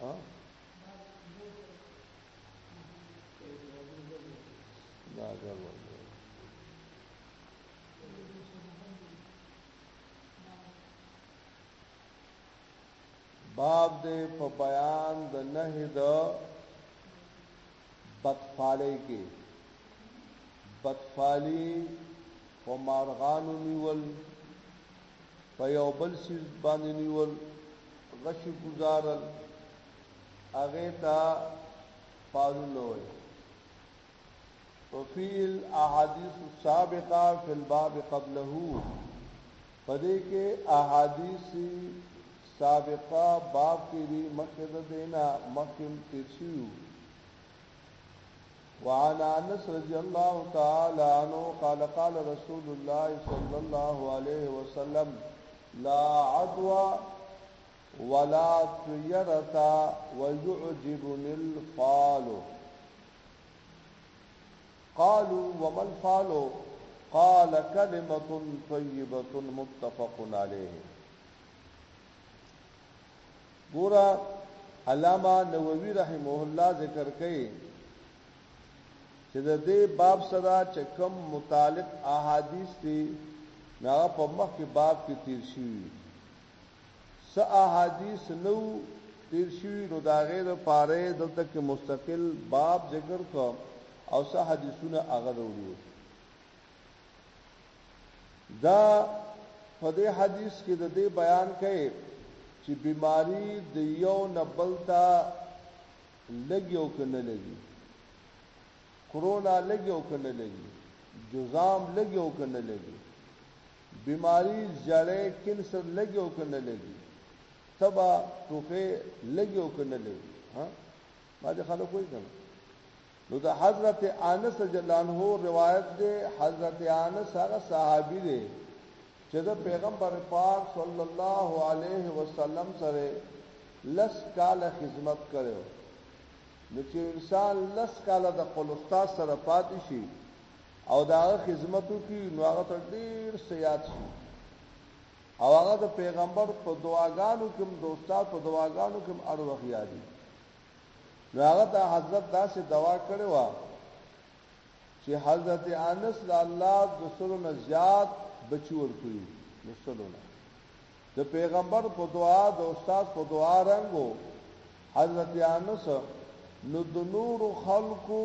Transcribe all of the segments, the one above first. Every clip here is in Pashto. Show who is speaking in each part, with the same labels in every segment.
Speaker 1: ها دا ګرځول باب دې په بیان د نهي د بدفالۍ کې بدفالي په مارغانو نیول په یو بل سیز باندې نیول غشي گزارل هغه ته فالونه وایي وفي الاحاديث السابقه في الباب قبله پدې کې احادیث سابقه باب کې دی مقصد دینا مقم تشیو وعن انس رضي الله تعالى عنه قال قال رسول الله صلى الله عليه وسلم لا عدوى ولا طيرة ويعجبني الفالو قالوا وما الفعل قال كلمة طيبة متفق عليه ګورا علامه نووي رحمه الله ذکر کوي چې د دې باب سره چې کوم متعلق احادیث دي نا په مخ کې باب کې تیر شي س احادیث نو تیر شي نو دا غیر پاره دلته کې مستقل باب ذکر کو او س حدیثونه هغه وروړي دا په دې حدیث کې د دې بیان کړي چې بیماری د یو نه بل ته لګي او کنه لګي کرونا لګي او کنه لګي جزام لګي او کنه لګي بیماری جړې کینسر لګي او کنه لګي تبا ټوخه لګي او کنه لګي ها ما دې خلک وایي کنه نو د حضرت انس رضی الله عنه روایت دی حضرت انس هغه صحابي دی چې د پیغمبر پاک صلی الله علیه وسلم سره لس کال خدمت کړو نو چې انسان لس کال د خپل استاد سره پاتې شي او دا خدمت وکړي نو هغه تر ډیر سیات شي او هغه د پیغمبر په دعاګانو کې د استاد په دعاګانو کې اړ وخیاري نو هغه د حضرت داسې دوا کړې و چې حضرت انس د الله د سره نه زیات بچی ورکړي نو سلونه د پیغمبر په دعا د استاد په دعا رنګو حضرت انس نو د نور خلقو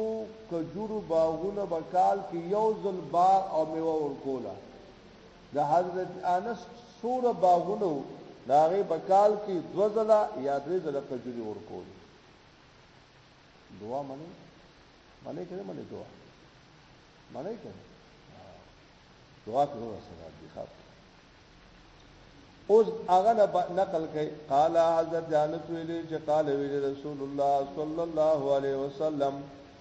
Speaker 1: کجورو باغونه بکال کې یو ځل باغ او میوه ورکولا د حضرت انس سوره باغونو دا غي په کال کې دو ځله یا درې ځله کجوري ورکول دعا منی منی کړه منی دعا منی کړه دعا کړو سره دي خاط اوس هغه نقل کوي قال حضرت جانت ویلي چې قال ویلي رسول الله صلی الله علیه وسلم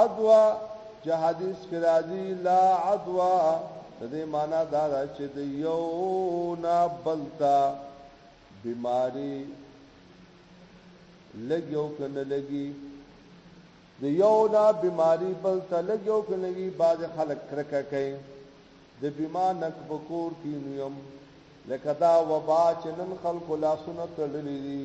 Speaker 1: عدوا چې حدیث کې راځي لا عدوا د دې معنی دا ده چې د یو نا بلتا بیماری لګیو کنه لګي د یو نا بیماری بل ته لګیو کنه لګي بعض خلک کرکه کوي د بیمار نک بکور کی نیم لکه دا وبا چې نن خلکو لاسونه تړلې دي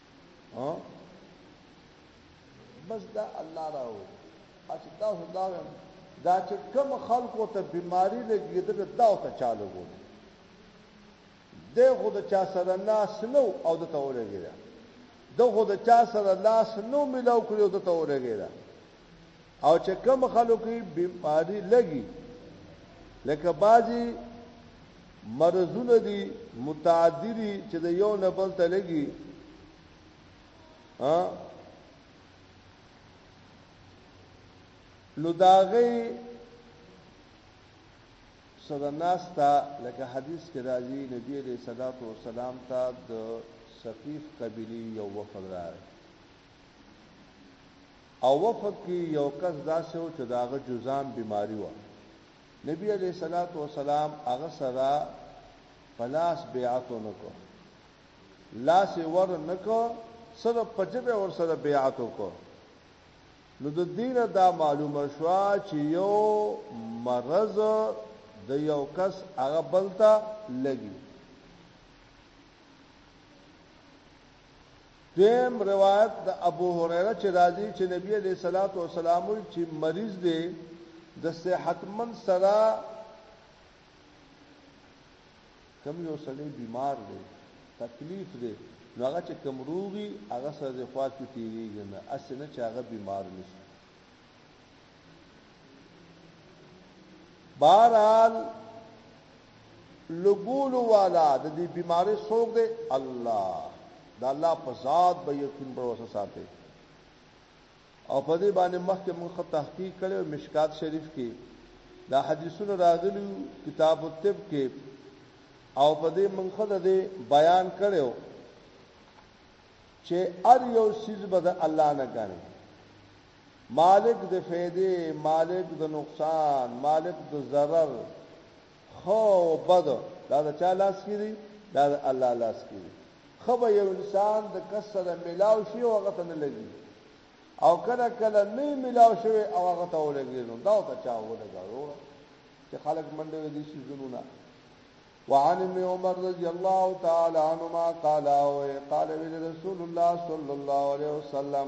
Speaker 1: ها بس دا الله راو اته دا خدا دا چې کم خلکو ته بیماری لګیدل دا او ته چالو وو د خود چا سره لاس نو او د تورګیدا د خود چا سره لاس نو ملاو کړو د تورګیدا او چې کم خلکو یې بیماری لګي لکه بعضی مرزونه دي متعدی دي چې د یو نه بل ته لګي ها نو داغه صدا ناستا لکه حدیث کې راځي نبی عليه الصلاه والسلام ته د سقيف قبيله یو وفد راغی او وفد کې یو کس داسې و چې د هغه جزام بیماری وه نبی علیه الصلاۃ والسلام هغه سره پلاس بیعت نکو لاس ور نکو سره پجبه ور سره بیعت وکړو نو د دین دا معلومه شو چې یو مرض د یو کس هغه بلتا لګي دیم روایت د ابو هريره چې راځي چې نبی عليه صلوات و سلام چې مریض دی د صحتمن سره کم یو سړی بیمار دی تکلیف دی نو هغه چې کم روغي هغه سره د خوا کې تیریږي نه اسنه چې هغه بیمار نشي بهرحال لګولو والا د دې بیماری څوک دی الله د الله په ذات به یقین پر وسه ساتي او په دې باندې مخکې موږ تحقیق کړو مشکات شریف کې دا حدیثونه راغلي کتاب الطب کې او په دې موږ خدای دې بیان کړو چې ار یو سیز به د الله نه غني مالک د فیدې مالک د نقصان مالک د ضرر خو بد دا د چا لاس کې دی دا د الله لاس کې دی خو به یو انسان د کس سره ملاو شي او هغه ته نه لګي او کله کله نه ملاو شي او هغه ته ولګي نو دا ته چا ولګاو چې خلک منډه دي شي زونه وعن ابن عمر رضي الله تعالى عنهما قال قال رسول الله صلى الله عليه وسلم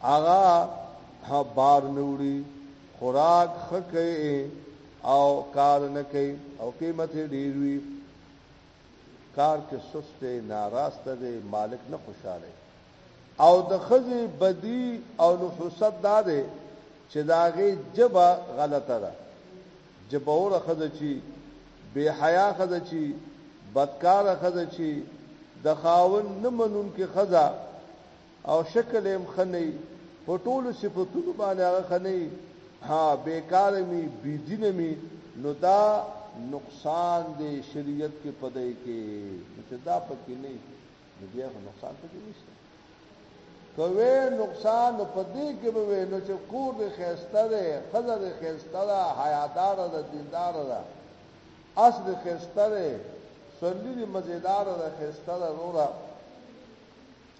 Speaker 1: هغه ښه بار نه وړي، خوراک ښه کوي او کار نه کوي او قیمت یې ډېر وي. کار کې سست دی، ناراسته دی، مالک نه خوشحاله او د ښځې بدي او نحوست دا دی چې د هغې ژبه غلطه ده، ژبوره ښځه چې بې حیا ښځه چې بدکاره ښځه چې د خاوند نه منونکې ښځه او شکل هم ښه نه وي په ټولو صفتونو باندې هغه ښه نه وي ها بیکاره مي بيدینه مي نو دا نقصان دی شریعت کې پدای کې چې دا پکې نه نو بیا نقصان پکې نشته کوي نقصان نو پدې کې به وي نو چې کور دې خيسته ده خزه دې خيسته ده حیادار ده دیندار ده اس دې خيسته ده سولې دې مزیدار ده خيسته ده روړه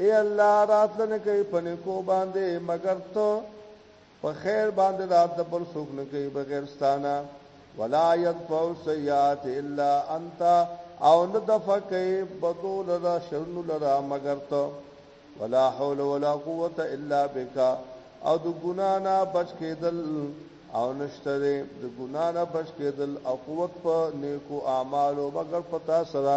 Speaker 1: اې الله راتله نه کوي په نیکو باندې مګر ته په خیر باندې رات د بل څوک نه کوي بغیر ستانه ولا يدفع السيئات الا انت او نه دفع کوي بدو لرا شرن لرا مگر ته ولا حول ولا قوت الا بك او د ګنا نه بچ کېدل او نشته د ګنا نه بچ کېدل او قوت په نیکو اعمالو مگر پتا سره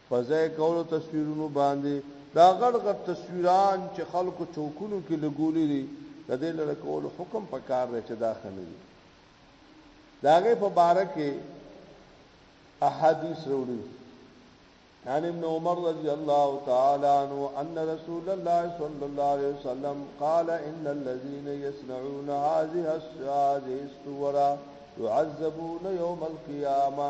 Speaker 1: په ځای کولو تصویرونو باندې دا غټ غټ تصویران چې خلکو چوکونو کې لګولي دي د دې لره کولو حکم په کار دی چې دا خنه دي دا غي په باره کې احادیث وروړي عن ابن عمر رضی الله تعالی عنہ ان رسول الله صلی الله علیه وسلم قال ان الذين يصنعون هذه الصور يعذبون يوم القيامه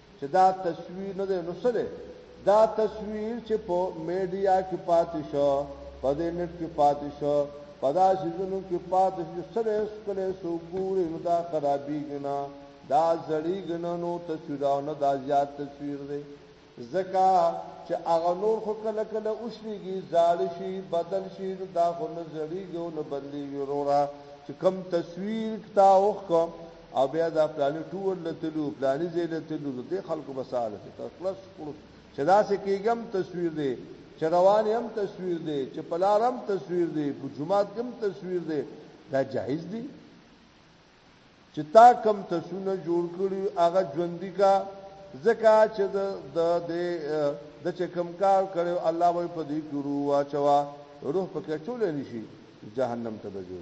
Speaker 1: چې دا تصویر نه دی نو څه دی دا تصویر چې په میډیا کې پاتې شو په دې نت کې پاتې شو په دا سيزونو کې پاتې شو سره سکلې سو ګورې نو دا خرابي ګنا دا زړی ګنا نو تصویرونه دا زیات تصویر دی زکا چې هغه نور خو کله کله اوشليږي زال شي بدل شي نو دا خو نه زړیږي نو بدليږي وروره چې کم تصویر تا اوخ او بیا دا پلاني ټور لتلو پلاني ځای لتلو د دې خلکو بساله چې تر پلس کړو چې دا سه کېګم تصویر دی چې روان هم تصویر دی چې پلارم تصویر دی په جمعات کم تصویر دی دا جایز دی چې تا کم تصونه جوړ کړی هغه ژوندۍ کا زکا چې د د د چې کم کار کړو الله وې په دې ګورو واچوا روح پکې چولې نشي جهنم ته بجو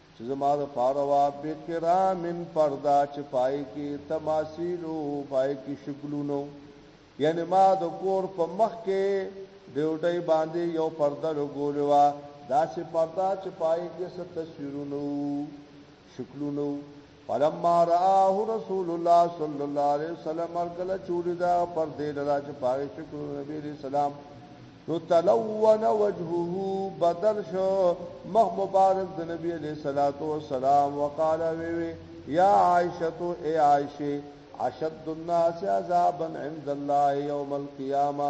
Speaker 1: چې زما د پاره وا بکرامن پردا چې پای کې تماثیل او پای کې شکلونو یعنی ما د کور په مخ کې ډیوډۍ باندې یو پرده لګولې وا دا چې پردا چې پای کې ست تصویرونو شکلونو فلما رآه رسول الله صلی الله علیه وسلم ارکل چوری دا پر دې لرا چې پاره شکر نبی علیہ السلام نو تلون وجهه بدل شو مخ مبارک د نبی علیہ الصلوۃ والسلام وقال وی وی یا عائشه ای عائشه اشد الناس عذابا عند الله یوم القیامه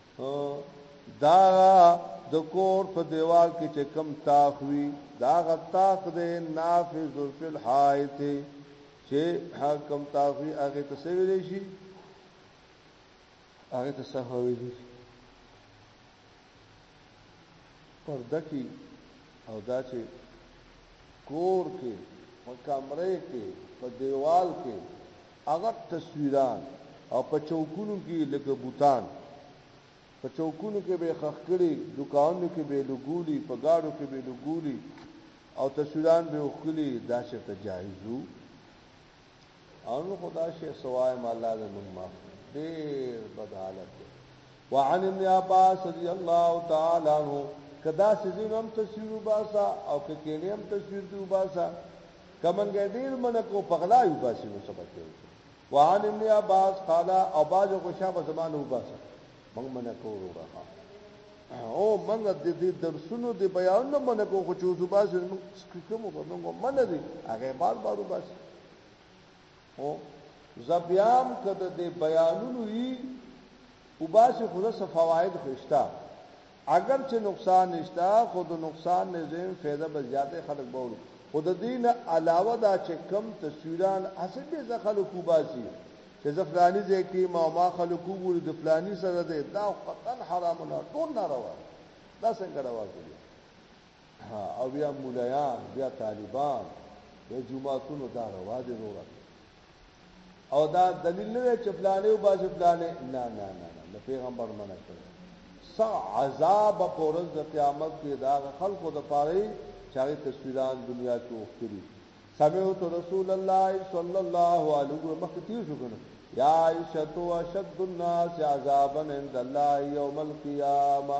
Speaker 1: دا د کور په دیوال کې چې کم تاخ وي دا غ تاخ دی نافذ فی الحائط چې حکم تاخ وي هغه ته څه ویل شي هغه ته څه ویل شي پرده کې او دا چې کور کې په کمرې کې په دیوال کې عغب تصویران او په چوکونو کې یې لکه بتان په چوکونو کې به یې ښخ کړي، دوکانونو کې به یې لګولي، په ګاډو کې به یې لګولي او تصویران به یې وښکلي، دا چېرته جایز وو؟ او نو خو دا شی څه وایم الله دې موږ معاف کړي، ډېر بد حالت دی. وعن ابن عباس رضی الله تعالی عنه که داسې ځای هم تصویر وباسه او که کېنې هم تصویر دې وباسه کمنګ ډیر منه کو پغلا یو باسي نو سبا کوي وان ابن عباس قال او باز کو شابه زمانه وباسه موږ منه کو ورخه او موږ د دې درسونو د بیان نه منه کو خو چې وباسه موږ سکه کوم موږ منه دي هغه بار بار وباسه هو زه بیا هم که د دې بیانونو یي وباسي خو څه فواید خو شته اګر چې نقصان نشته خو د نقصان نه زم فایده به زیاته خلک به وړي خو د دین علاوه دا چې کم تصویران هڅه به ځ خلک وباسي چې ځ فلاني ځای کې ما ما خلک وګوري د فلاني سره ده دا قطن حرام نه ټول ناروا دا څنګه روا کړی او بیا مولایان بیا طالبان بیا جمعاتونو دا روا دي وروره او دا دلیل نه چې پلانې او باز پلانې نه نه نه نه پیغمبر منع کړ سا عذاب پرز د قیامت کې دا خلکو د پاره چاري تصویران دنیا کې وختري سمعت رسول الله صلی الله علیه وسلم مختی شو کنه یا عائشہ تو اشد الناس عذابا عند الله یوم القیامه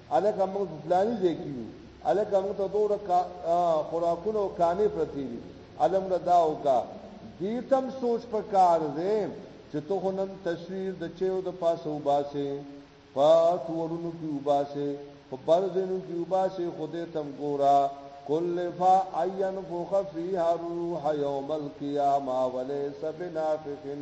Speaker 1: الکه موږ فلانی ځای کې یو الکه موږ ته دوره خوراکونه او کانې پرتی دي علم نه دا وکا دې تم سوچ په کار دې چې ته هنن تصویر د چيو د پاسه وباسه په ټولونو کې وباسه په برزنو کې وباسه خدای تم ګورا کل فا عین فخفیها روح یوم القیامه ولیس بنافقن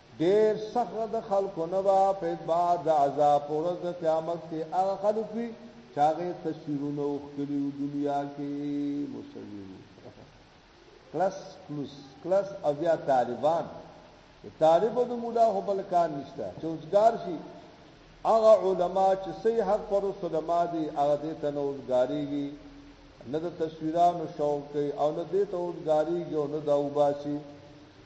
Speaker 1: ډیر سخت د خلکو نه با په اعتبار د عذاب پر ورځ د قیامت کې هغه خلک وي چې هغه تصویرونه وکړي او دنیا کې مصور کلاس کلوس کلاس او بیا طالبان طالب د مولا هو بل کار نشته چې اوسګار شي هغه علما چې صحیح حق پر علما دي هغه دې ته نه اوسګاریږي نه د تصویرانو شوق کوي او نه دې ته اوسګاریږي او نه دا وباسي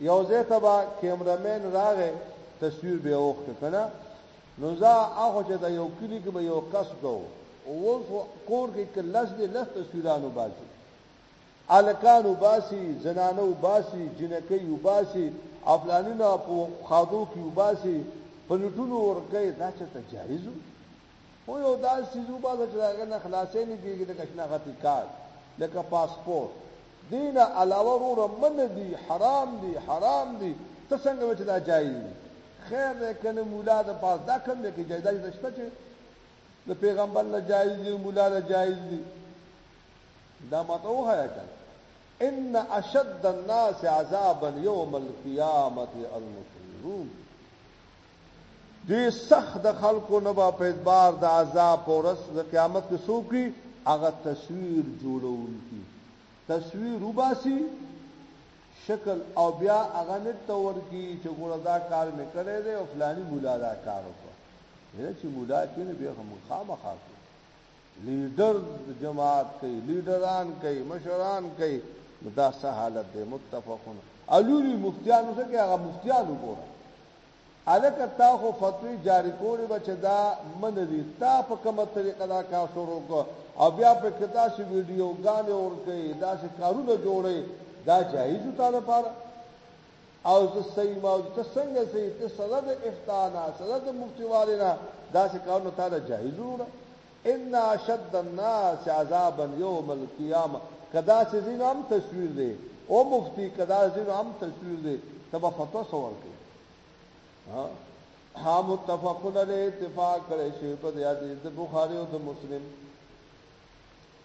Speaker 1: یو ځای ته به کیمرمین راغی تصویر به اوخ کنه نو زه هغه چې دا یو کلی کې به یو کس دو او اوس کور کې کلس دې لس تصویرانو باسي الکانو باسي زنانو باسي جنکې یو باسي افلانینو په خادو کې یو باسي پلوټونو ورکه دا چې ته جایزو خو یو دا سیزو با چې داګه نه خلاصې نه کیږي د کښنا غتی کار لکه پاسپورت دین علاوه رور من دی حرام دی حرام دی ته څنګه چې دا جایز دی خیر دې کنه مولا د پاس دا کوم دې کې جایز دی شته چې د پیغمبر له جایز دی مولا له جایز دی دا ماته وهایا کړه ان اشد الناس عذابا يوم القيامه المسلمون دوی سخت د خلکو نه به په اعتبار د عذاب په ورځ د قیامت کې څوک وي هغه تصویر جوړوونکي تصویر وباسي شکل او بیا هغه نت ته ورګي چې ګوره دا کار مې کړی دی او فلانی مولا دا کار وکړ نه چې مولا کې نه به هم خامخا لیډر جماعت کوي لیډران کوي مشران کوي دا سه حالت دی متفقون علوی مفتیانو څخه هغه مفتیانو ګوره هلکه تا خو فتوی جاری کولی به چې دا من دي تا په کومه طریقه دا کار شروع کو او بیا په کدا شي ویډیو غانې اور کوي دا شي کارونه جوړي دا جایز تا نه پاره او زه صحیح ما ته څنګه صحیح ته سره د افتانا سره د مفتیوالنا دا شي کارونه تا نه جایز وره ان اشد الناس عذابا یوم القیامه کداسې ځینو هم تصویر دی او مفتی کداسې ځینو هم تصویر دی ته به فتوا څه ورکوې ها متفقون علیه اتفاق کړی شوی په دې حدیث د بخاري او د مسلم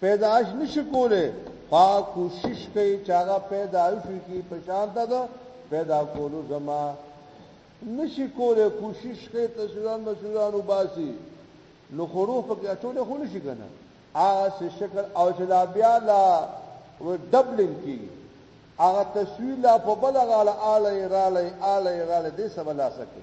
Speaker 1: پیدائش نشي کوله خو کوشش کوي چې هغه پیدائش کی په شان ته ده پیدا کولو زما نشي کوله کوشش کوي تصویران مسویران وباسي نو خروف پکې اچول خو نشي کنه هغه څه شکل او چې لا بیا لا و ډبلینګ کی هغه تصویر لا په بل غاله آله رااله آله رااله دې سبا لا سکه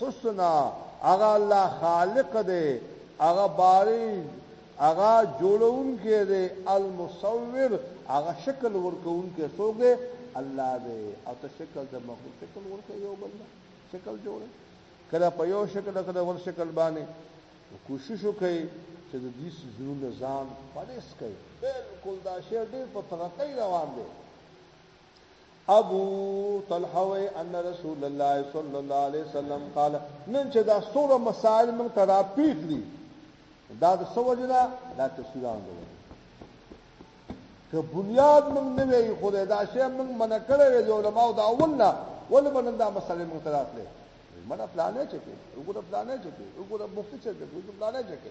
Speaker 1: حسنا هغه الله خالق دی هغه باري هغه جوړون کې دی المصور هغه شکل ورکون کې سوګه الله دی او ته شکل د مخلوق شکل ورکه یو بل شکل جوړ کله په یو شکل کله ور شکل باندې کوشش وکړي چې د دې سيزونو ځان پالیس کړي بالکل دا شی ډېر په ترقۍ روان دی ابو طلحه وی ان رسول الله صلی الله علیه وسلم قال نن چې دا سوره مسائل موږ ته را پیښلي دا د سوجنا دا تفسیران دی که بنیاد موږ نه وی خو دا شی موږ منع کړی دی علماء دا اول نه ول باندې دا مسائل موږ ته راتلې منه پلانې چکه وګوره پلانې چکه وګوره مفتی چکه وګوره پلانې چکه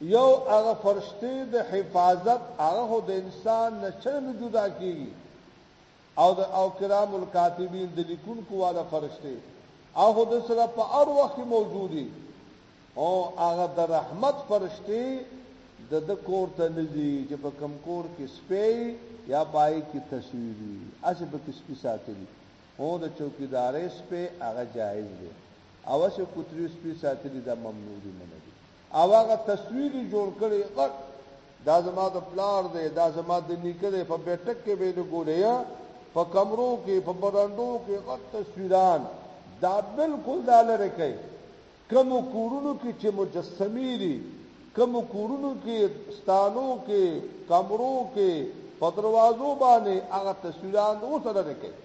Speaker 1: یو هغه فرشتي د حفاظت هغه د انسان نه چرم جدا کیږي او د او کرام الکاتبین د لیکونکو والا فرشتي هغه د سره په هر وخت موجودي او هغه د رحمت فرشتي د د کور ته نزي چې په کم کور کې سپي یا پای کې تصویري اسې په کې سپي ساتلي او د چوکیدارې سپي هغه جایز دی او چې کوتري سپي ساتلي دا ممنوع دي منه دي او هغه تصویر جوړ کړي غټ دا زما د پلار دی دا زما د نیکه دی په بیٹک کې به لګولې یا په کمرو کې په برانډو کې غټ تصویران دا بالکل دا لره کوي کوم کورونو کې چې مجسمې دي کوم کورونو کې ستانو کې کمرو کې په دروازو باندې هغه تصویران اوس لره کوي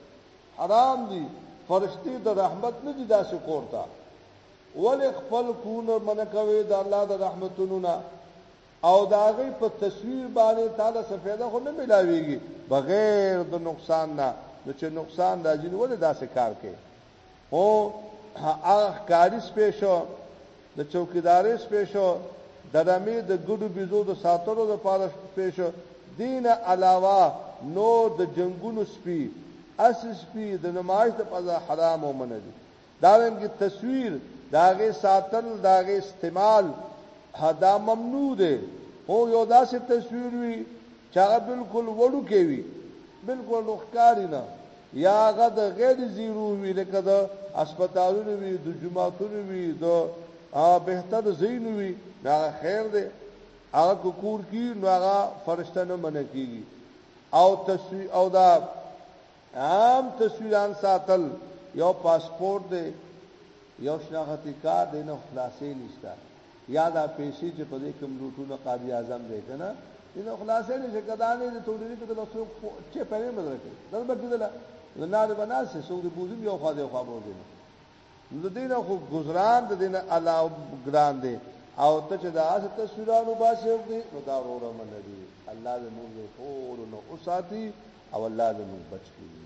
Speaker 1: حرام دي فرشتي د رحمت نه دي داسې کور ته ولې خپل کونه من کوي د الله د رحمتونو نه او دا غي په تصویر باندې تعالی څه فائدہ خو نه ملاويږي بغیر د نقصان نه نو چې نقصان راځي نو ولې داسې کار کوي او هغه کاری سپیشو د چوکیدارۍ سپې شو د رمې د ګډو بيزو د ساتلو لپاره سپې شو دین علاوه نو د جنگونو سپي اس سپي د نمایش د پزا حرام او منه دي دارنګ تصویر داغه ساتل داغه استعمال حدا ممنوع دي هو یو داسې تصویر وي چې هغه بالکل وړو کوي بالکل روخکاری نه یا هغه د غیر زیرو وی لکه د هسپتالونو وی د جماعتونو وی د بهتر زینو وی دا خیر دی هغه کوکور کی نو هغه فرشته نه منع کیږي او تصویر او دا عام تصویران ساتل یو پاسپورت دی یو شناختی کار دی نه خلاصې نشته یا دا پیسې چې په دې کوم لوټونه قاضي اعظم دی کنه دا خلاصې نه چې کدا نه د توډری کې د لاسو چې په نه بدل کړي دل به کېدل نه نه بنا سه سو د بوزم یو خو دې خو بوزم نو د دینه خو گزاران د دینه علاوه ګران دی او ته چې دا اس تصویرانو باسه وکړي نو دا وروره من دی الله دې موږ ټول نو اوساتی او الله دې موږ بچ کړي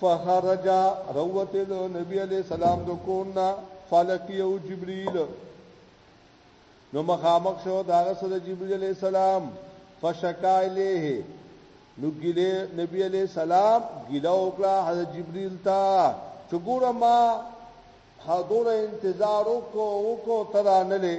Speaker 1: فخرج روت دو نبی علیہ السلام دو کوننا فلقیو جبریل نو مخامخ شو دا غسر جبریل علیہ السلام فشکا الیه نو ګیله نبی علیہ السلام ګیله وکړه حضرت جبرئیل ته چې ګوره ما حضور انتظار وکړو وکړو ترانلې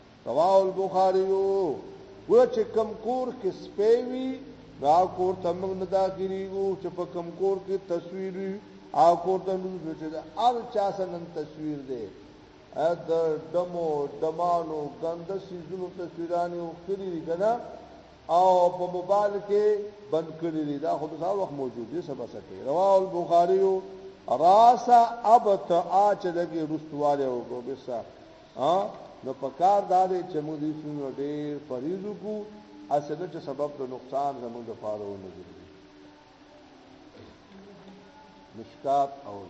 Speaker 1: رواه البخاری و چې کم کور کې سپېوي دا کور ته موږ نه داخليږو چې په کم کور کې تصویر وي او کور ته موږ چې ار چا سنن تصویر دی ا د دمو دمانو ګنده سيزونو تصویرانه او خري کنه او په موبایل کې بند کړی دی دا خو د څاو وخت موجود دی سبا سکه رواه البخاری راسا ابت اچ دغه رستواله او ګوبسا ها نو په کار دا دی چې موږ دې څومره ډېر فریض وکړو اصله چې سبب د نقصان زموږ د پاره ونه ګرځي مشکات اول